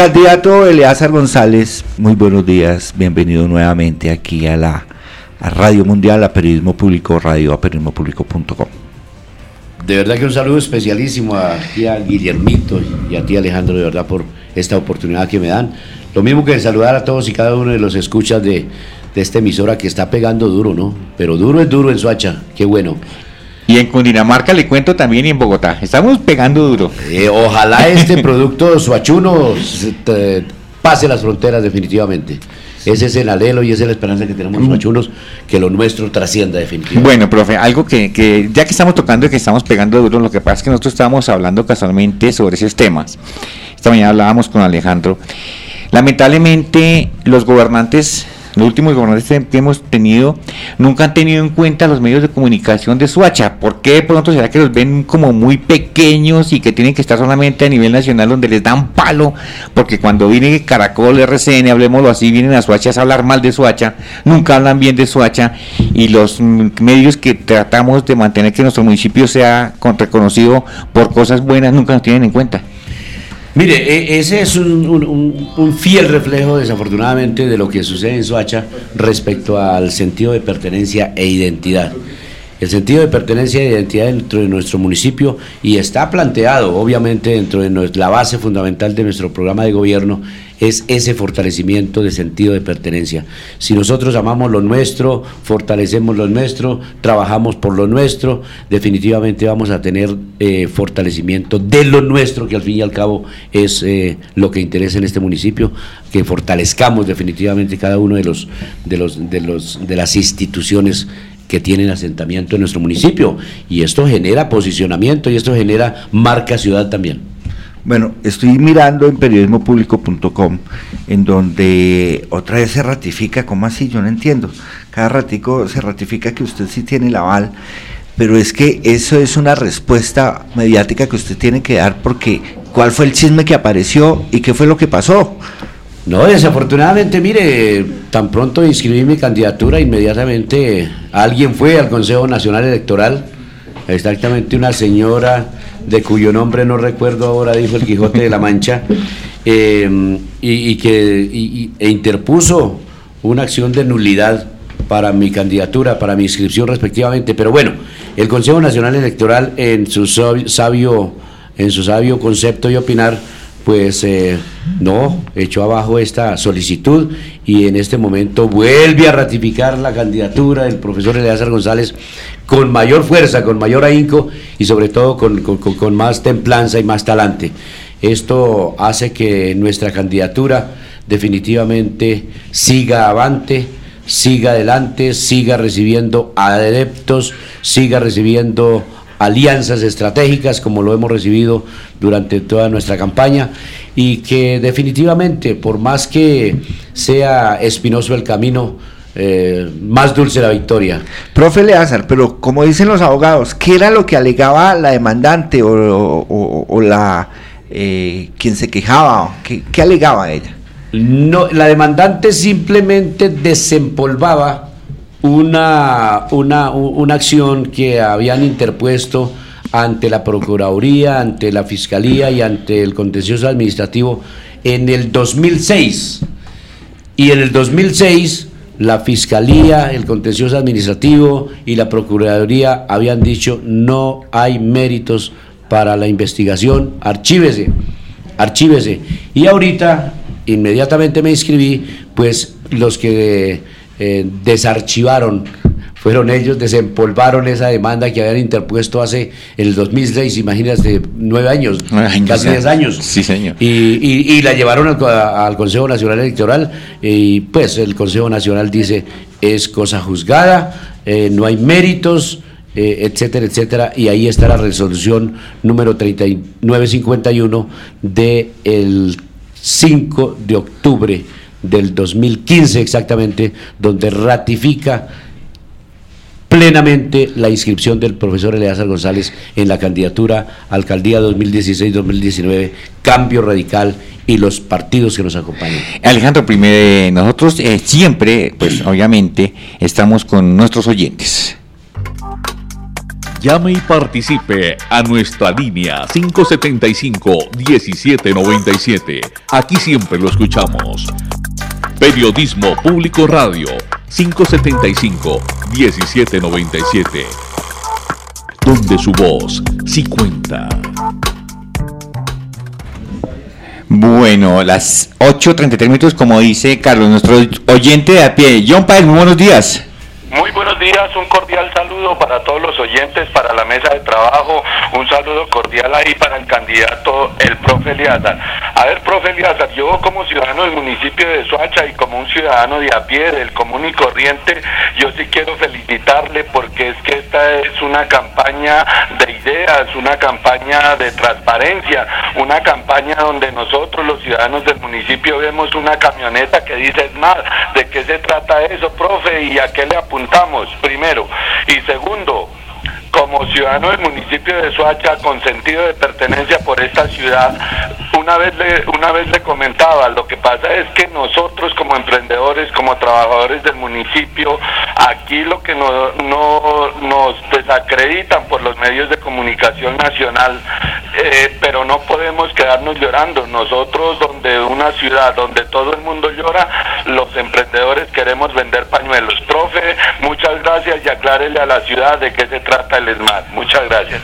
Candidato Eleazar González, muy buenos días, bienvenido nuevamente aquí a la Radio Mundial, a Periodismo Público, radio a. De verdad que un saludo especialísimo a ti, a Guillermito y a ti, Alejandro, de verdad, por esta oportunidad que me dan. Lo mismo que saludar a todos y cada uno de los escuchas de, de esta emisora que está pegando duro, ¿no? Pero duro es duro en Suacha, qué bueno. Y en Cundinamarca le cuento también y en Bogotá. Estamos pegando duro. Eh, ojalá este producto suachuno pase las fronteras definitivamente. Ese es el alelo y esa es la esperanza que tenemos los mm. suachunos, que lo nuestro trascienda definitivamente. Bueno, profe, algo que, que, ya que estamos tocando y que estamos pegando duro, lo que pasa es que nosotros estábamos hablando casualmente sobre esos temas. Esta mañana hablábamos con Alejandro. Lamentablemente los gobernantes los últimos gobernantes que hemos tenido nunca han tenido en cuenta los medios de comunicación de Suacha. ¿Por qué de pronto será que los ven como muy pequeños y que tienen que estar solamente a nivel nacional donde les dan palo? Porque cuando viene Caracol, RCN, hablemoslo así, vienen a Suacha a hablar mal de Suacha, nunca hablan bien de Suacha y los medios que tratamos de mantener que nuestro municipio sea reconocido por cosas buenas nunca nos tienen en cuenta. Mire, e, ese es un, fiel reflejo, desafortunadamente, de lo que sucede en Soacha respecto al sentido de pertenencia e identidad. El sentido de pertenencia e identidad dentro de nuestro municipio y está planteado, obviamente, dentro de la base fundamental de nuestro programa de gobierno, es ese fortalecimiento de sentido de pertenencia. Si nosotros amamos lo nuestro, fortalecemos lo nuestro, trabajamos por lo nuestro, definitivamente vamos a tener eh, fortalecimiento de lo nuestro, que al fin y al cabo es eh, lo que interesa en este municipio, que fortalezcamos definitivamente cada uno de los de los de los de las instituciones que tienen asentamiento en nuestro municipio y esto genera posicionamiento y esto genera marca ciudad también. Bueno, estoy mirando en periodismopúblico.com, en donde otra vez se ratifica, ¿cómo así? Yo no entiendo. Cada ratico se ratifica que usted sí tiene el aval, pero es que eso es una respuesta mediática que usted tiene que dar porque ¿cuál fue el chisme que apareció y qué fue lo que pasó? No, desafortunadamente, mire, tan pronto inscribí mi candidatura, inmediatamente alguien fue al Consejo Nacional Electoral, exactamente una señora de cuyo nombre no recuerdo ahora, dijo el Quijote de la Mancha, em, y, que e interpuso una acción de nulidad para mi candidatura, para mi inscripción respectivamente. Pero bueno, el Consejo Nacional Electoral en su sabio, en su sabio concepto y opinar, pues eh, no, echó abajo esta solicitud y en este momento vuelve a ratificar la candidatura del profesor Eleazar González con mayor fuerza, con mayor ahínco y sobre todo con, con más templanza y más talante. Esto hace que nuestra candidatura definitivamente siga avante, siga adelante, siga recibiendo adeptos, siga recibiendo alianzas estratégicas como lo hemos recibido durante toda nuestra campaña y que definitivamente, por más que sea espinoso el camino, eh, más dulce la victoria. Profe Leazar, pero como dicen los abogados, ¿qué era lo que alegaba la demandante o, la eh, quien se quejaba? ¿Qué, ¿Qué alegaba ella? No, la demandante simplemente desempolvaba una, una, una acción que habían interpuesto ante la Procuraduría, ante la Fiscalía y ante el Contencioso Administrativo en el 2006. Y en el 2006 la Fiscalía, el Contencioso Administrativo y la Procuraduría habían dicho no hay méritos para la investigación, archívese, archívese. Y ahorita, inmediatamente me inscribí, pues los que eh, desarchivaron, fueron ellos, desempolvaron esa demanda que habían interpuesto hace en el 2006, imagínate, nueve años, casi diez años. Sí, señor. Y, la llevaron al, Consejo Nacional Electoral y pues el Consejo Nacional dice es cosa juzgada, eh, no hay méritos. Eh, etcétera, etcétera, y ahí está la resolución número 3951 del 5 de octubre del 2015 exactamente, donde ratifica plenamente la inscripción del profesor Eleazar González en la candidatura alcaldía 2016-2019, cambio radical y los partidos que nos acompañan. Alejandro, primero, nosotros eh, siempre, pues obviamente, estamos con nuestros oyentes. Llame y participe a nuestra línea 575-1797. Aquí siempre lo escuchamos. Periodismo Público Radio 575-1797. Donde su voz sí cuenta. Bueno, las 8.33 minutos, como dice Carlos, nuestro oyente de a pie. John Páez, muy buenos días. Muy buenos días, un cordial saludo para todos los oyentes, para la mesa de trabajo, un saludo cordial ahí para el candidato, el profe Eliazar. A ver, profe Eliazar, yo como ciudadano del municipio de Soacha y como un ciudadano de a pie, del común y corriente, yo sí quiero felicitarle porque es que esta es una campaña de ideas, una campaña de transparencia, una campaña donde nosotros los ciudadanos del municipio vemos una camioneta que dice es más, ¿de qué se trata eso, profe? ¿Y a qué le apuntamos? primero. Y segundo, como ciudadano del municipio de Soacha con sentido de pertenencia por esta ciudad, una vez le, una vez le comentaba, lo que pasa es que nosotros como emprendedores, como trabajadores del municipio, aquí lo que no, no nos desacreditan por los medios de comunicación nacional, eh, pero no podemos quedarnos llorando. Nosotros donde una ciudad donde todo el mundo llora, los emprendedores queremos vender pañuelos. Profe, aclárele a la ciudad de qué se trata el ESMAD. Muchas gracias.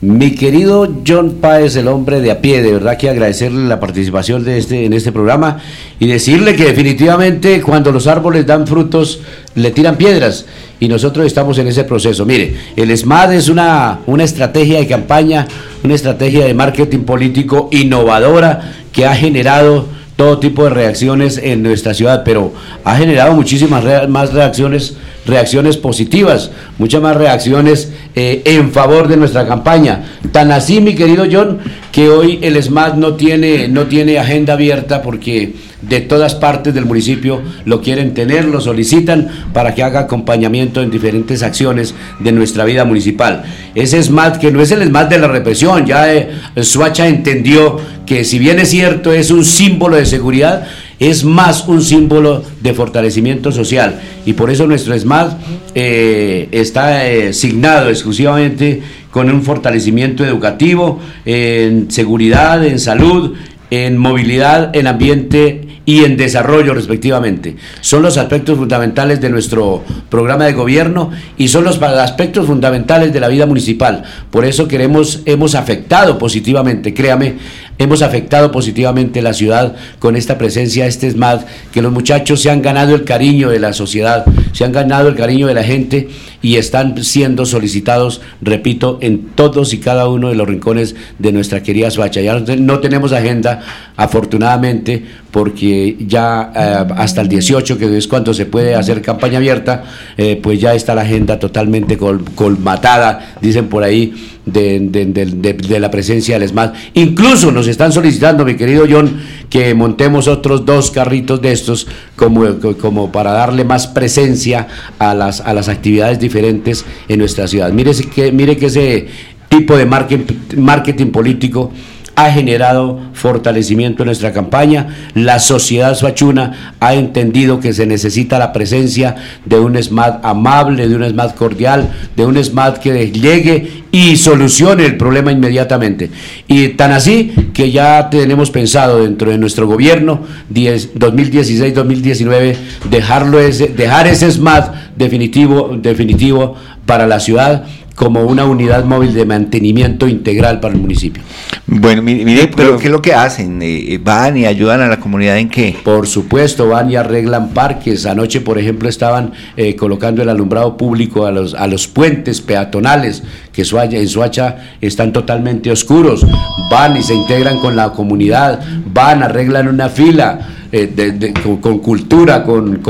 Mi querido John Páez, el hombre de a pie, de verdad que agradecerle la participación de este, en este programa y decirle que definitivamente cuando los árboles dan frutos le tiran piedras y nosotros estamos en ese proceso. Mire, el SMAD es una, una estrategia de campaña, una estrategia de marketing político innovadora que ha generado todo tipo de reacciones en nuestra ciudad, pero ha generado muchísimas más reacciones, reacciones positivas, muchas más reacciones eh, en favor de nuestra campaña. Tan así, mi querido John, que hoy el SMAT no tiene, no tiene agenda abierta porque de todas partes del municipio lo quieren tener, lo solicitan para que haga acompañamiento en diferentes acciones de nuestra vida municipal. Ese SMAT que no es el SMAT de la represión, ya eh, Suacha entendió que si bien es cierto es un símbolo de seguridad, es más un símbolo de fortalecimiento social y por eso nuestro SMAT eh, está eh, signado exclusivamente con un fortalecimiento educativo, en seguridad, en salud, en movilidad, en ambiente y en desarrollo respectivamente. Son los aspectos fundamentales de nuestro programa de gobierno y son los aspectos fundamentales de la vida municipal. Por eso queremos, hemos afectado positivamente, créame, hemos afectado positivamente la ciudad con esta presencia, este SMAD, que los muchachos se han ganado el cariño de la sociedad, se han ganado el cariño de la gente y están siendo solicitados, repito, en todos y cada uno de los rincones de nuestra querida Suacha. Ya no tenemos agenda, afortunadamente, porque ya eh, hasta el 18, que es cuando se puede hacer campaña abierta, eh, pues ya está la agenda totalmente colmatada, dicen por ahí, de, de, la presencia del SMAT. Incluso nos están solicitando, mi querido John, que montemos otros dos carritos de estos como, como para darle más presencia a las, a las actividades diferentes en nuestra ciudad. Mire que, mire que ese tipo de marketing, marketing político ha generado fortalecimiento en nuestra campaña. La sociedad suachuna ha entendido que se necesita la presencia de un SMAT amable, de un SMAT cordial, de un SMAT que llegue y solucione el problema inmediatamente. Y tan así que ya tenemos pensado dentro de nuestro gobierno 2016-2019 dejarlo dejar ese SMAT definitivo, definitivo para la ciudad como una unidad móvil de mantenimiento integral para el municipio. Bueno, mire, pero, ¿qué es lo que hacen? Eh, eh, ¿Van y ayudan a la comunidad en qué? Por supuesto, van y arreglan parques. Anoche, por ejemplo, estaban eh, colocando el alumbrado público a los, a los puentes peatonales que en Suacha están totalmente oscuros. Van y se integran con la comunidad, van, arreglan una fila eh, con, cultura, con,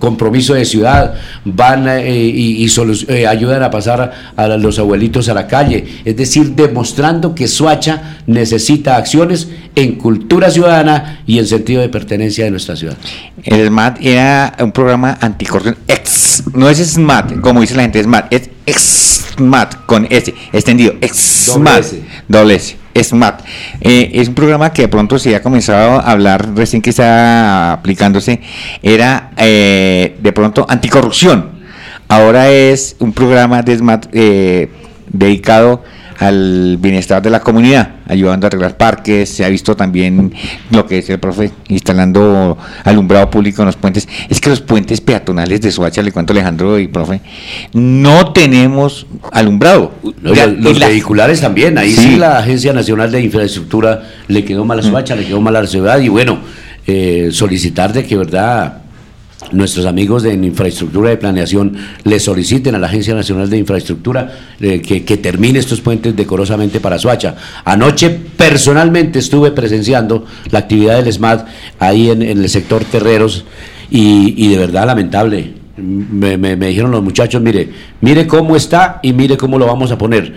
compromiso de ciudad, van eh, y, eh, ayudan a pasar a los abuelitos a la calle. Es decir, demostrando que Suacha necesita acciones en cultura ciudadana y en sentido de pertenencia de nuestra ciudad. El SMAT era un programa anticorrupción, ex, no es SMAT, como dice la gente, SMAT, es SMAT con S, extendido, SMAT, doble S. SMAT. Eh, es un programa que de pronto se ha comenzado a hablar recién que está aplicándose, era eh, de pronto anticorrupción ahora es un programa de SMAT eh, dedicado al bienestar de la comunidad, ayudando a arreglar parques, se ha visto también lo que dice el profe, instalando alumbrado público en los puentes. Es que los puentes peatonales de Soacha, le cuento Alejandro y profe, no tenemos alumbrado. Los la- vehiculares también, ahí sí. Sí. la Agencia Nacional de Infraestructura le quedó mal a Soacha, le quedó mal a la ciudad y bueno, eh, solicitar de que verdad nuestros amigos de infraestructura de planeación le soliciten a la Agencia Nacional de Infraestructura eh, que, que termine estos puentes decorosamente para Soacha. Anoche personalmente estuve presenciando la actividad del SMAT ahí en, en el sector Terreros y, y de verdad lamentable. Me, me- me dijeron los muchachos, mire, mire cómo está y mire cómo lo vamos a poner.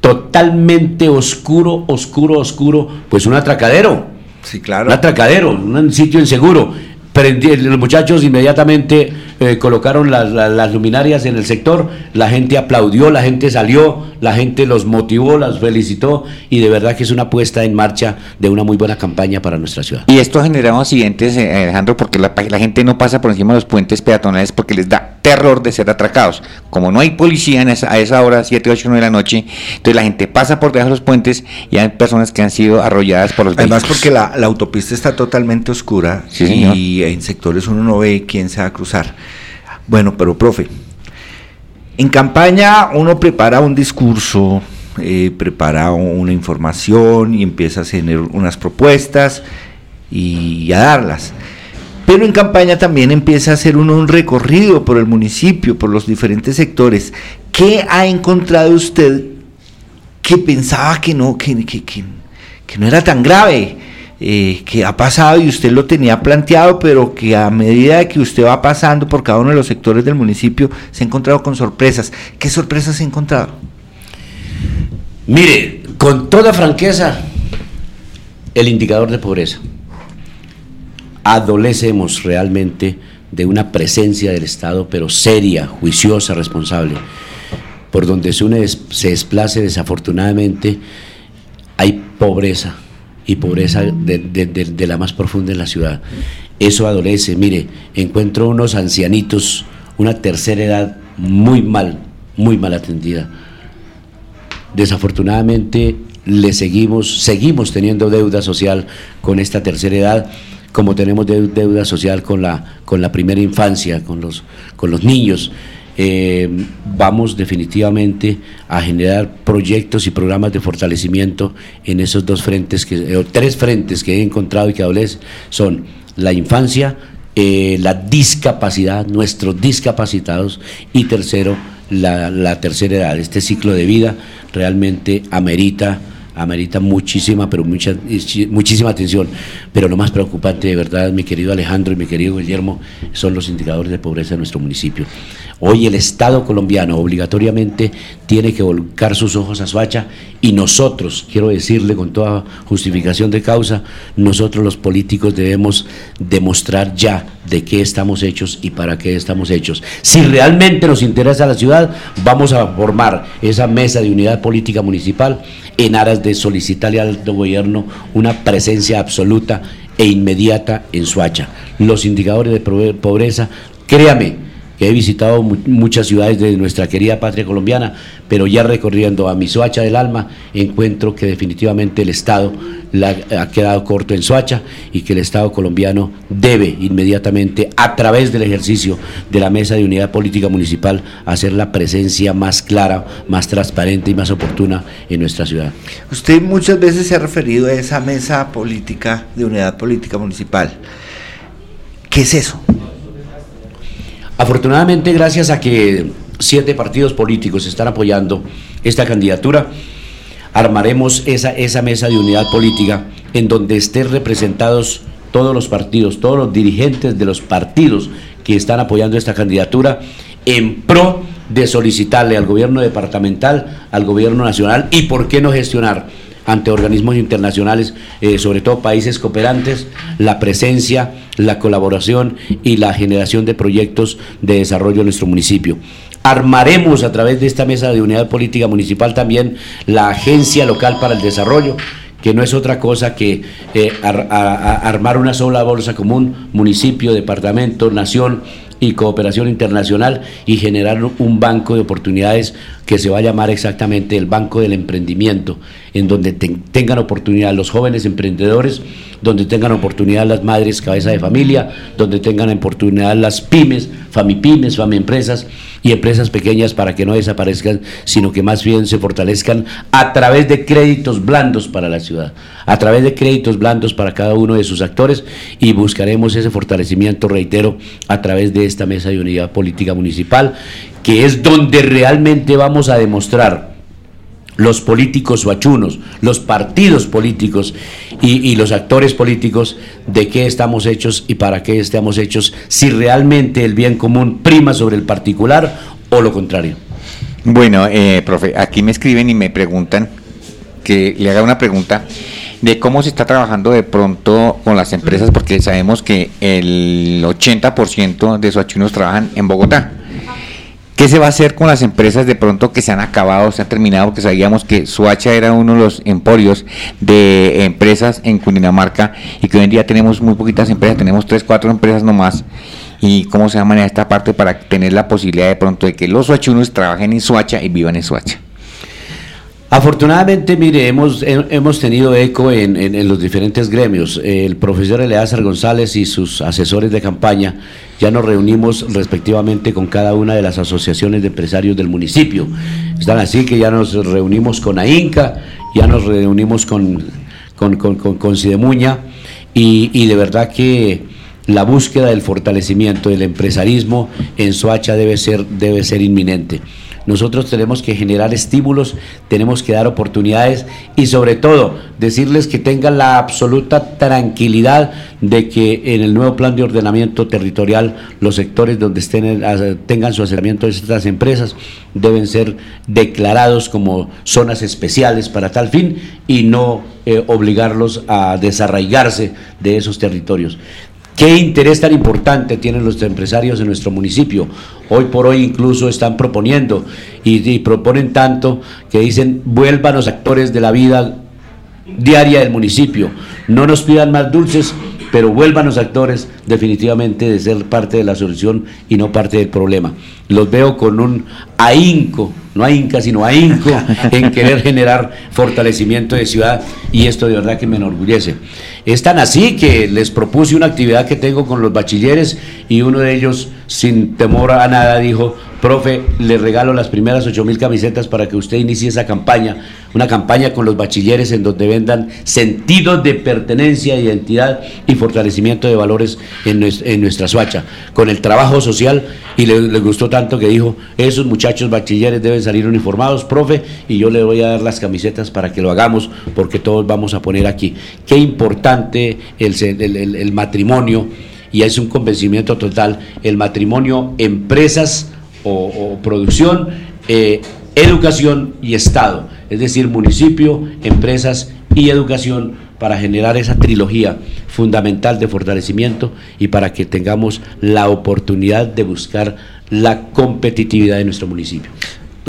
Totalmente oscuro, oscuro, oscuro, pues un atracadero. Sí, claro. Un atracadero, un sitio inseguro. Los muchachos inmediatamente eh, colocaron las luminarias en el sector, la gente aplaudió, la gente salió, la gente los motivó, las felicitó y de verdad que es una puesta en marcha de una muy buena campaña para nuestra ciudad. Y esto ha generado accidentes, eh, Alejandro, porque la, la gente no pasa por encima de los puentes peatonales porque les da terror de ser atracados. Como no hay policía en esa- a esa hora, 7, 8, 9 de la noche, entonces la gente pasa por debajo de los puentes y hay personas que han sido arrolladas por los Además vehículos. porque la, la autopista está totalmente oscura Sí, señor. y en sectores uno no ve quién se va a cruzar. Bueno, pero profe, en campaña uno prepara un discurso, eh, prepara una información y empieza a hacer unas propuestas y a darlas. Pero en campaña también empieza a hacer uno un recorrido por el municipio, por los diferentes sectores. ¿Qué ha encontrado usted que pensaba que no, que, que- que- no era tan grave, eh, que ha pasado y usted lo tenía planteado, pero que a medida que usted va pasando por cada uno de los sectores del municipio se ha encontrado con sorpresas. ¿Qué sorpresas ha encontrado? Mire, con toda franqueza, el indicador de pobreza. Adolecemos realmente de una presencia del Estado, pero seria, juiciosa, responsable. Por donde se, une se desplace, desafortunadamente, hay pobreza, y pobreza de- de la más profunda en la ciudad. Eso adolece. Mire, encuentro unos ancianitos, una tercera edad muy mal, muy mal atendida desafortunadamente le seguimos, seguimos teniendo deuda social con esta tercera edad, como tenemos deu- deuda social con la, con la primera infancia, con los, con los niños. Eh, vamos definitivamente a generar proyectos y programas de fortalecimiento en esos dos frentes, que, o tres frentes que he encontrado y que adolecen, son la infancia, eh, la discapacidad, nuestros discapacitados, y tercero, la, la tercera edad. Este ciclo de vida realmente amerita, amerita muchísima, pero mucha, muchísima atención. Pero lo más preocupante, de verdad, mi querido Alejandro y mi querido Guillermo, son los indicadores de pobreza de nuestro municipio. Hoy el Estado colombiano obligatoriamente tiene que volcar sus ojos a Soacha y nosotros, quiero decirle con toda justificación de causa, nosotros los políticos debemos demostrar ya de qué estamos hechos y para qué estamos hechos. Si realmente nos interesa la ciudad, vamos a formar esa mesa de unidad política municipal en aras de solicitarle al alto gobierno una presencia absoluta e inmediata en Soacha. Los indicadores de pobre- pobreza, créame, he visitado mu- muchas ciudades de nuestra querida patria colombiana, pero ya recorriendo a mi Soacha del alma, encuentro que definitivamente el Estado ha quedado corto en Soacha y que el Estado colombiano debe inmediatamente, a través del ejercicio de la Mesa de Unidad Política Municipal, hacer la presencia más clara, más transparente y más oportuna en nuestra ciudad. Usted muchas veces se ha referido a esa mesa política de unidad política municipal. ¿Qué es eso? Afortunadamente, gracias a que siete partidos políticos están apoyando esta candidatura, armaremos esa, esa mesa de unidad política en donde estén representados todos los partidos, todos los dirigentes de los partidos que están apoyando esta candidatura en pro de solicitarle al gobierno departamental, al gobierno nacional y por qué no gestionar ante organismos internacionales, eh, sobre todo países cooperantes, la presencia, la colaboración y la generación de proyectos de desarrollo en nuestro municipio. Armaremos a través de esta mesa de unidad política municipal también la Agencia Local para el Desarrollo, que no es otra cosa que eh, armar una sola bolsa común, municipio, departamento, nación, y cooperación internacional y generar un banco de oportunidades que se va a llamar exactamente el Banco del Emprendimiento, en donde tengan oportunidad los jóvenes emprendedores, donde tengan oportunidad las madres cabeza de familia, donde tengan oportunidad las pymes, famipymes, famiempresas y empresas pequeñas para que no desaparezcan, sino que más bien se fortalezcan a través de créditos blandos para la ciudad, a través de créditos blandos para cada uno de sus actores y buscaremos ese fortalecimiento, reitero, a través de esta mesa de unidad política municipal que es donde realmente vamos a demostrar los políticos suachunos, los partidos políticos y, los actores políticos de qué estamos hechos y para qué estamos hechos, si realmente el bien común prima sobre el particular o lo contrario. Bueno, eh, profe, aquí me escriben y me preguntan que le haga una pregunta de cómo se está trabajando de pronto con las empresas, porque sabemos que el 80% de suachunos trabajan en Bogotá. ¿Qué se va a hacer con las empresas de pronto que se han acabado, se han terminado? Porque sabíamos que Suacha era uno de los emporios de empresas en Cundinamarca y que hoy en día tenemos muy poquitas empresas, tenemos tres, cuatro empresas nomás. ¿Y cómo se va a manejar esta parte para tener la posibilidad de pronto de que los suachunos trabajen en Suacha y vivan en Suacha? Afortunadamente, mire, hemos, hemos tenido eco en, los diferentes gremios. El profesor Eleazar González y sus asesores de campaña ya nos reunimos respectivamente con cada una de las asociaciones de empresarios del municipio. Están así que ya nos reunimos con AINCA, ya nos reunimos con, con, con, con, Sidemuña y, y de verdad que la búsqueda del fortalecimiento del empresarismo en Soacha debe ser, debe ser inminente. Nosotros tenemos que generar estímulos, tenemos que dar oportunidades y sobre todo decirles que tengan la absoluta tranquilidad de que en el nuevo plan de ordenamiento territorial los sectores donde estén, tengan su acercamiento de estas empresas deben ser declarados como zonas especiales para tal fin y no eh, obligarlos a desarraigarse de esos territorios. ¿Qué interés tan importante tienen los empresarios en nuestro municipio? Hoy por hoy incluso están proponiendo y, proponen tanto que dicen vuelvan los actores de la vida diaria del municipio. No nos pidan más dulces, pero vuelvan los actores definitivamente de ser parte de la solución y no parte del problema. Los veo con un ahínco, no ahínca, sino ahínco en querer generar fortalecimiento de ciudad y esto de verdad que me enorgullece. Es tan así que les propuse una actividad que tengo con los bachilleres y uno de ellos, sin temor a nada, dijo, profe, le regalo las primeras ocho mil camisetas para que usted inicie esa campaña, una campaña con los bachilleres en donde vendan sentido de pertenencia, identidad y fortalecimiento de valores en nuestra, Suacha, con el trabajo social y le, le, gustó tanto que dijo, esos muchachos bachilleres deben salir uniformados, profe, y yo le voy a dar las camisetas para que lo hagamos porque todos vamos a poner aquí. Qué importante el, el matrimonio y es un convencimiento total, el matrimonio empresas o, producción, eh, educación y Estado, es decir, municipio, empresas y educación para generar esa trilogía fundamental de fortalecimiento y para que tengamos la oportunidad de buscar la competitividad de nuestro municipio.